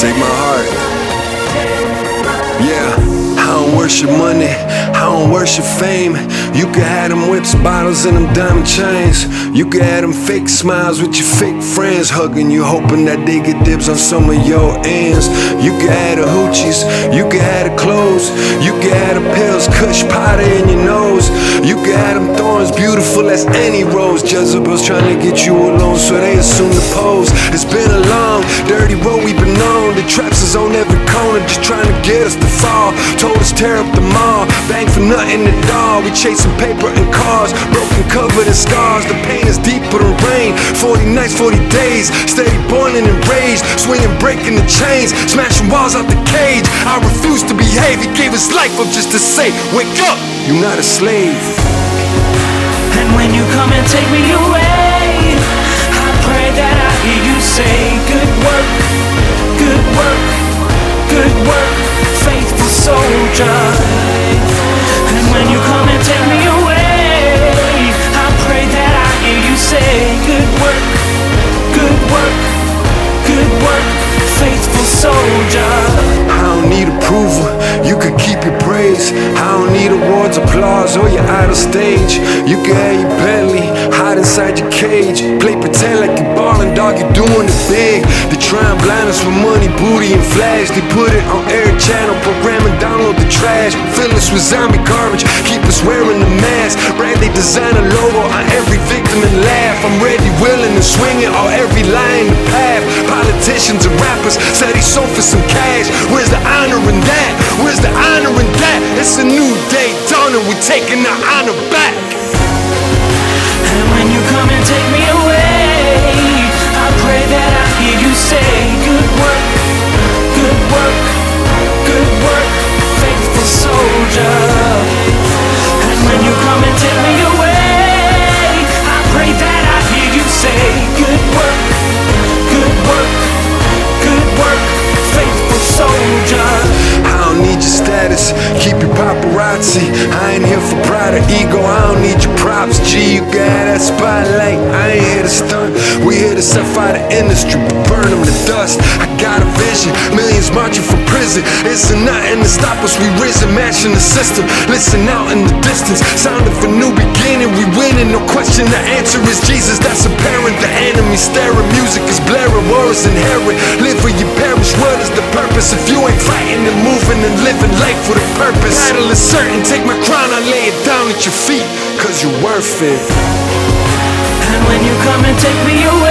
Take my heart. Yeah, I don't worship money. I don't worship fame. You can have them whips, bottles, and them diamond chains. You can have them fake smiles with your fake friends hugging you, hoping that they get dibs on some of your ends. You can have the hoochies, you can have the clothes, you can have the pills, kush powder in your nose. You can have them thorns, beautiful as any rose. Jezebel's trying to get you alone, so they assume the pose. It's been a long, dirty road we've been on. The traps is on every corner, just trying to get us to fall. Told us tear up the mall, bang for nothing at all. We chasing paper and cars, broken, covered in scars. The pain is deeper than rain. 40 nights, 40 days, steady boiling in rage, swinging, breaking the chains, smashing walls out the cage. I refuse to behave. He gave his life up just to say, Wake up, you're not a slave. And when you come and take me away, soldier. I don't need approval, you can keep your praise. I don't need awards, applause, or your idle stage. You can have your Bentley, hide inside your cage. Play pretend like you're ballin', dog, you're doing it big. They try and blind us with money, booty, and flash. They put it on air channel, program and download the trash. Fill us with zombie garbage, keep us wearing the mask. Brand they design a logo on every victim and laugh. I'm ready, willing, and swinging on every line in the path. Politicians and rappers said he sold for some cash. Where's the honor in that? Where's the honor in that? It's a new day dawning, we're taking the honor back. Paparazzi. I ain't here for pride or ego, I don't need your props. G, you got that spotlight, I ain't here to stunt. We here to set fire to industry, but burn them to dust. I got a vision, millions marching from prison. It's a nothing to stop us, we risen, mashing the system. Listen out in the distance, sound of a new beginning. We winning, no question, the answer is Jesus, that's apparent. The enemy staring, music is blaring, war is inherent. Live for your what is the purpose? If you ain't fighting and moving and living life with a purpose, title is certain. Take my crown, I lay it down at your feet, cause you're worth it. And when you come and take me away,